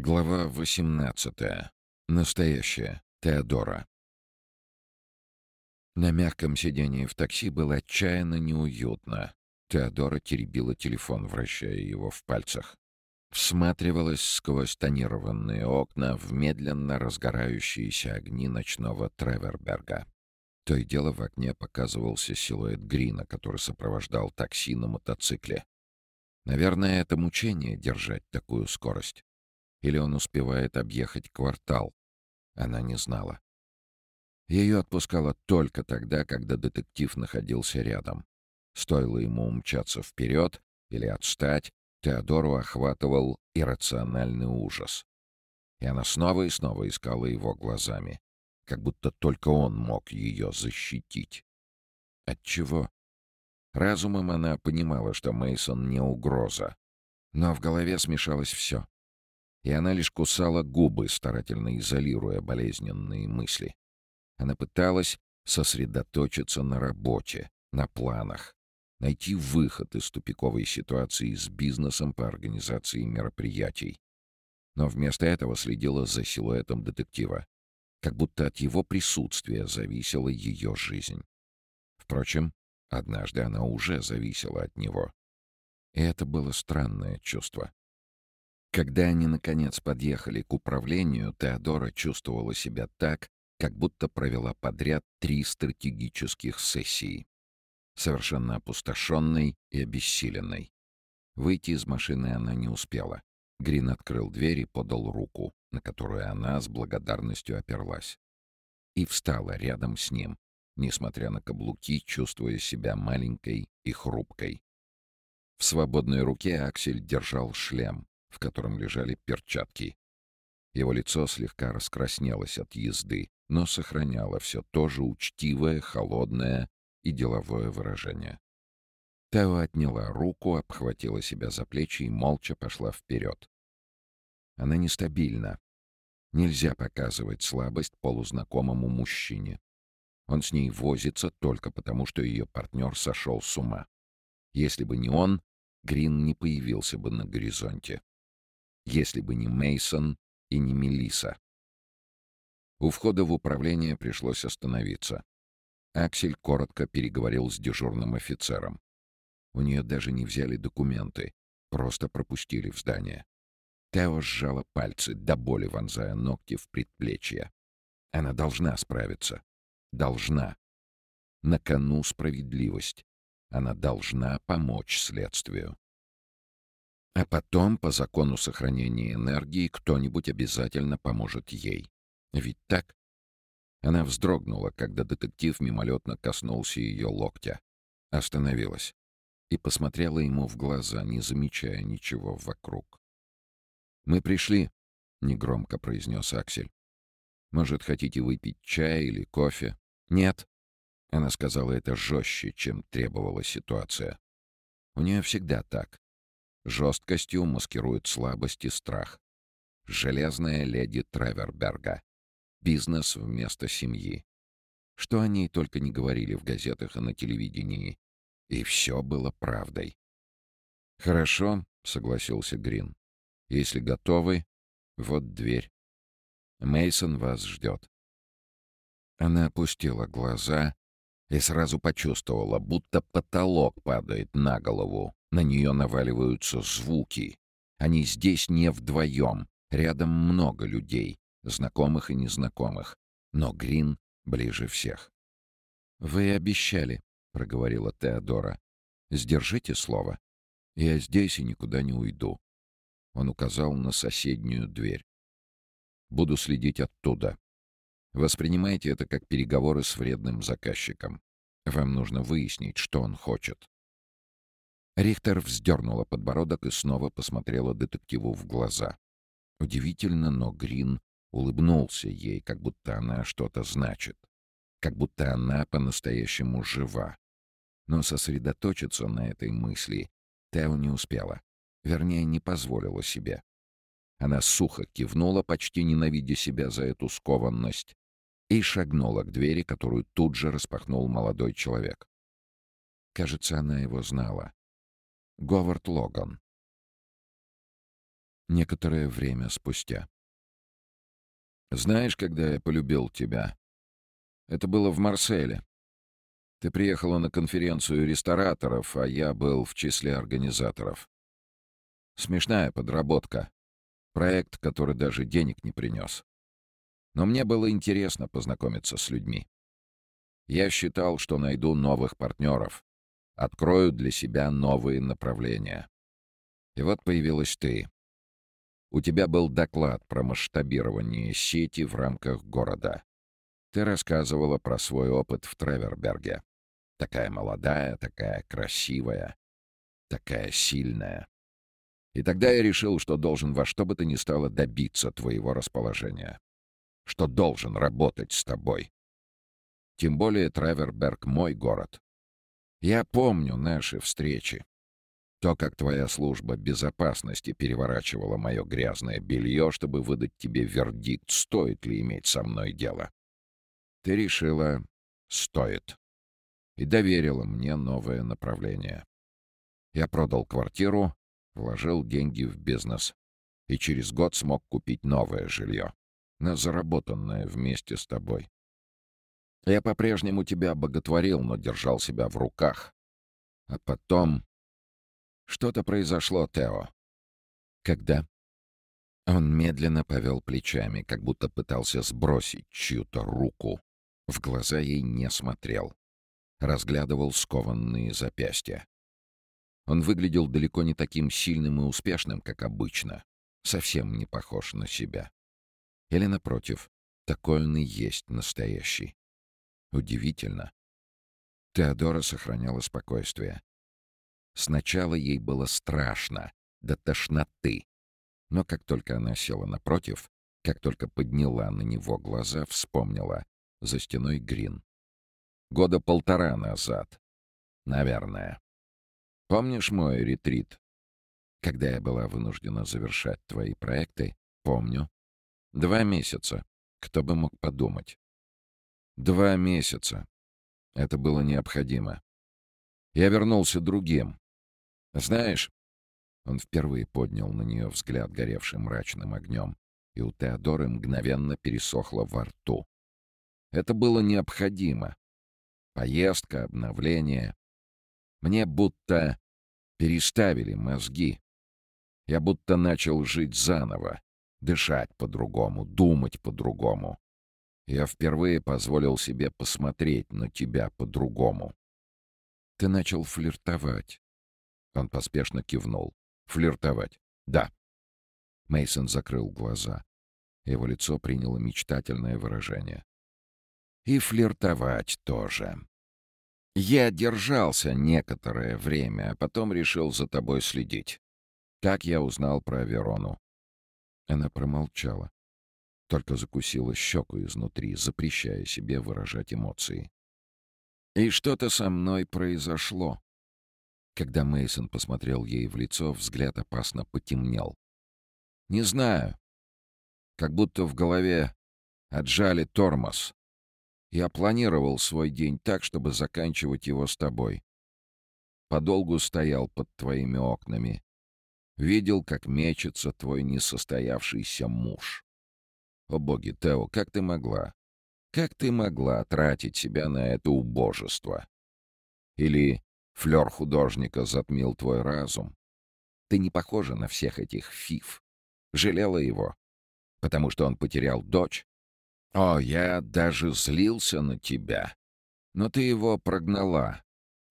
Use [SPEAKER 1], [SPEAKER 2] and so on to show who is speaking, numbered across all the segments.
[SPEAKER 1] Глава 18. Настоящая. Теодора. На мягком сидении в такси было отчаянно неуютно. Теодора теребила телефон, вращая его в пальцах. Всматривалась сквозь тонированные окна в медленно разгорающиеся огни ночного Треверберга. То и дело в окне показывался силуэт Грина, который сопровождал такси на мотоцикле. Наверное, это мучение — держать такую скорость. Или он успевает объехать квартал? Она не знала. Ее отпускало только тогда, когда детектив находился рядом. Стоило ему умчаться вперед или отстать, Теодору охватывал иррациональный ужас. И она снова и снова искала его глазами, как будто только он мог ее защитить. От чего? Разумом она понимала, что Мейсон не угроза, но в голове смешалось все и она лишь кусала губы, старательно изолируя болезненные мысли. Она пыталась сосредоточиться на работе, на планах, найти выход из тупиковой ситуации с бизнесом по организации мероприятий. Но вместо этого следила за силуэтом детектива, как будто от его присутствия зависела ее жизнь. Впрочем, однажды она уже зависела от него. И это было странное чувство. Когда они, наконец, подъехали к управлению, Теодора чувствовала себя так, как будто провела подряд три стратегических сессии. Совершенно опустошенной и обессиленной. Выйти из машины она не успела. Грин открыл дверь и подал руку, на которую она с благодарностью оперлась. И встала рядом с ним, несмотря на каблуки, чувствуя себя маленькой и хрупкой. В свободной руке Аксель держал шлем, в котором лежали перчатки. Его лицо слегка раскраснелось от езды, но сохраняло все то же учтивое, холодное и деловое выражение. Тео отняла руку, обхватила себя за плечи и молча пошла вперед. Она нестабильна. Нельзя показывать слабость полузнакомому мужчине. Он с ней возится только потому, что ее партнер сошел с ума. Если бы не он, Грин не появился бы на горизонте если бы не Мейсон и не Мелиса. У входа в управление пришлось остановиться. Аксель коротко переговорил с дежурным офицером. У нее даже не взяли документы, просто пропустили в здание. Тео сжала пальцы, до боли вонзая ногти в предплечье. Она должна справиться. Должна. На кону справедливость. Она должна помочь следствию. А потом, по закону сохранения энергии, кто-нибудь обязательно поможет ей. Ведь так? Она вздрогнула, когда детектив мимолетно коснулся ее локтя. Остановилась и посмотрела ему в глаза, не замечая ничего вокруг. «Мы пришли», — негромко произнес Аксель. «Может, хотите выпить чай или кофе?» «Нет». Она сказала это жестче, чем требовала ситуация. У нее всегда так. Жесткостью маскирует слабость и страх. Железная леди Треверберга. Бизнес вместо семьи. Что о ней только не говорили в газетах и на телевидении. И все было правдой. «Хорошо», — согласился Грин. «Если готовы, вот дверь. Мейсон вас ждет». Она опустила глаза и сразу почувствовала, будто потолок падает на голову, на нее наваливаются звуки. Они здесь не вдвоем. Рядом много людей, знакомых и незнакомых. Но Грин ближе всех. «Вы обещали», — проговорила Теодора. «Сдержите слово. Я здесь и никуда не уйду». Он указал на соседнюю дверь. «Буду следить оттуда. Воспринимайте это как переговоры с вредным заказчиком. Вам нужно выяснить, что он хочет. Рихтер вздернула подбородок и снова посмотрела детективу в глаза. Удивительно, но Грин улыбнулся ей, как будто она что-то значит. Как будто она по-настоящему жива. Но сосредоточиться на этой мысли Тео не успела. Вернее, не позволила себе. Она сухо кивнула, почти ненавидя себя за эту скованность, и шагнула к двери, которую тут же распахнул молодой человек. Кажется, она его знала. Говард Логан. Некоторое время спустя. «Знаешь, когда я полюбил тебя? Это было в Марселе. Ты приехала на конференцию рестораторов, а я был в числе организаторов. Смешная подработка. Проект, который даже денег не принес. Но мне было интересно познакомиться с людьми. Я считал, что найду новых партнеров, открою для себя новые направления. И вот появилась ты. У тебя был доклад про масштабирование сети в рамках города. Ты рассказывала про свой опыт в Треверберге. Такая молодая, такая красивая, такая сильная. И тогда я решил, что должен во что бы то ни стало добиться твоего расположения. Что должен работать с тобой. Тем более Треверберг — мой город. Я помню наши встречи. То, как твоя служба безопасности переворачивала мое грязное белье, чтобы выдать тебе вердикт, стоит ли иметь со мной дело. Ты решила — стоит и доверила мне новое направление. Я продал квартиру, вложил деньги в бизнес и через год смог купить новое жилье, на заработанное вместе с тобой. Я по-прежнему тебя боготворил, но держал себя в руках. А потом... Что-то произошло, Тео. Когда? Он медленно повел плечами, как будто пытался сбросить чью-то руку. В глаза ей не смотрел разглядывал скованные запястья. Он выглядел далеко не таким сильным и успешным, как обычно. Совсем не похож на себя. Или, напротив, такой он и есть настоящий. Удивительно. Теодора сохраняла спокойствие. Сначала ей было страшно, до тошноты. Но как только она села напротив, как только подняла на него глаза, вспомнила. За стеной Грин. Года полтора назад. Наверное. Помнишь мой ретрит? Когда я была вынуждена завершать твои проекты? Помню. Два месяца. Кто бы мог подумать? Два месяца. Это было необходимо. Я вернулся другим. Знаешь, он впервые поднял на нее взгляд, горевший мрачным огнем, и у Теодоры мгновенно пересохло во рту. Это было необходимо. Поездка, обновление. Мне будто переставили мозги. Я будто начал жить заново, дышать по-другому, думать по-другому. Я впервые позволил себе посмотреть на тебя по-другому. Ты начал флиртовать. Он поспешно кивнул. Флиртовать. Да. Мейсон закрыл глаза. Его лицо приняло мечтательное выражение. И флиртовать тоже. Я держался некоторое время, а потом решил за тобой следить. Как я узнал про Верону?» Она промолчала, только закусила щеку изнутри, запрещая себе выражать эмоции. «И что-то со мной произошло». Когда Мейсон посмотрел ей в лицо, взгляд опасно потемнел. «Не знаю. Как будто в голове отжали тормоз. Я планировал свой день так, чтобы заканчивать его с тобой. Подолгу стоял под твоими окнами. Видел, как мечется твой несостоявшийся муж. О боги, Тео, как ты могла? Как ты могла тратить себя на это убожество? Или флёр художника затмил твой разум? Ты не похожа на всех этих фиф. Жалела его, потому что он потерял дочь? О, я даже злился на тебя. Но ты его прогнала.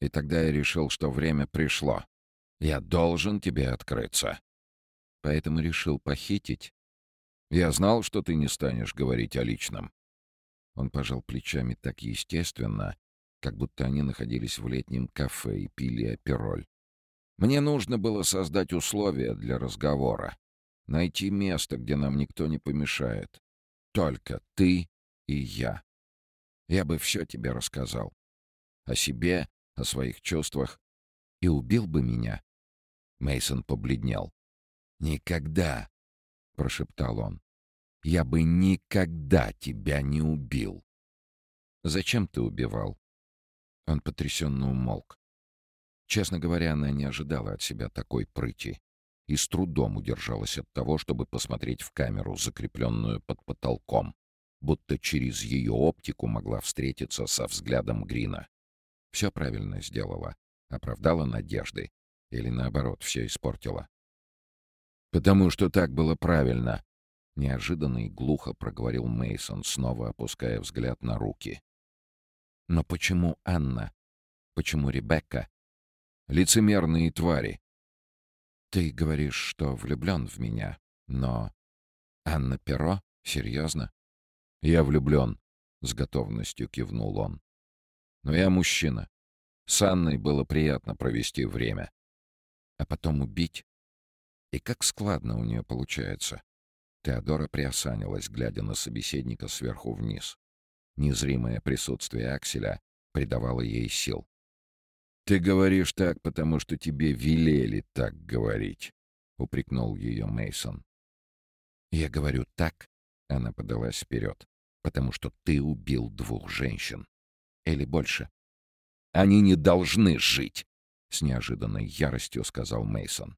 [SPEAKER 1] И тогда я решил, что время пришло. Я должен тебе открыться. Поэтому решил похитить. Я знал, что ты не станешь говорить о личном. Он пожал плечами так естественно, как будто они находились в летнем кафе и пили апероль. Мне нужно было создать условия для разговора. Найти место, где нам никто не помешает. Только ты и я. Я бы все тебе рассказал. О себе, о своих чувствах. И убил бы меня. Мейсон побледнел. «Никогда!» — прошептал он. «Я бы никогда тебя не убил!» «Зачем ты убивал?» Он потрясенно умолк. Честно говоря, она не ожидала от себя такой прыти. и с трудом удержалась от того, чтобы посмотреть в камеру, закрепленную под потолком, будто через ее оптику могла встретиться со взглядом Грина. Все правильно сделала, оправдала надежды или, наоборот, все испортила. «Потому что так было правильно», — неожиданно и глухо проговорил Мейсон, снова опуская взгляд на руки. «Но почему Анна? Почему Ребекка?» «Лицемерные твари. Ты говоришь, что влюблен в меня, но... Анна Перо? Серьезно? Я влюблен, с готовностью кивнул он. Но я мужчина. С Анной было приятно провести время. А потом убить? И как складно у нее получается. Теодора приосанилась, глядя на собеседника сверху вниз. Незримое присутствие Акселя придавало ей сил. «Ты говоришь так, потому что тебе велели так говорить», — упрекнул ее Мейсон. «Я говорю так», — она подалась вперед, «потому что ты убил двух женщин. Или больше». «Они не должны жить», — с неожиданной яростью сказал Мейсон.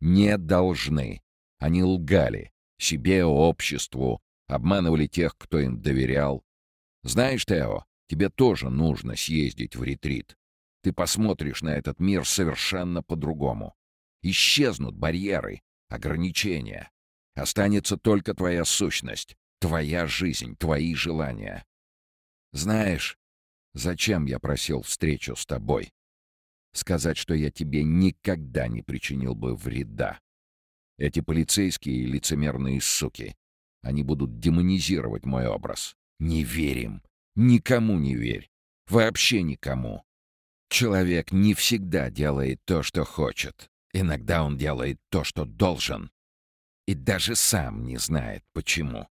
[SPEAKER 1] «Не должны. Они лгали. Себе, обществу. Обманывали тех, кто им доверял. Знаешь, Тео, тебе тоже нужно съездить в ретрит. Ты посмотришь на этот мир совершенно по-другому. Исчезнут барьеры, ограничения. Останется только твоя сущность, твоя жизнь, твои желания. Знаешь, зачем я просил встречу с тобой? Сказать, что я тебе никогда не причинил бы вреда. Эти полицейские лицемерные суки, они будут демонизировать мой образ. Не верим. Никому не верь. Вообще никому. Человек не всегда делает то, что хочет. Иногда он делает то, что должен. И даже сам не знает, почему.